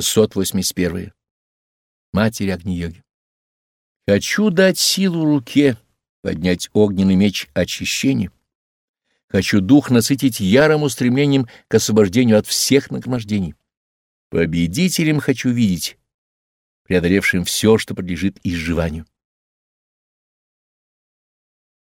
681. Матери Агни-йоги. Хочу дать силу руке, поднять огненный меч очищения. Хочу дух насытить ярым устремлением к освобождению от всех нагромождений. Победителем хочу видеть, преодолевшим все, что подлежит изживанию.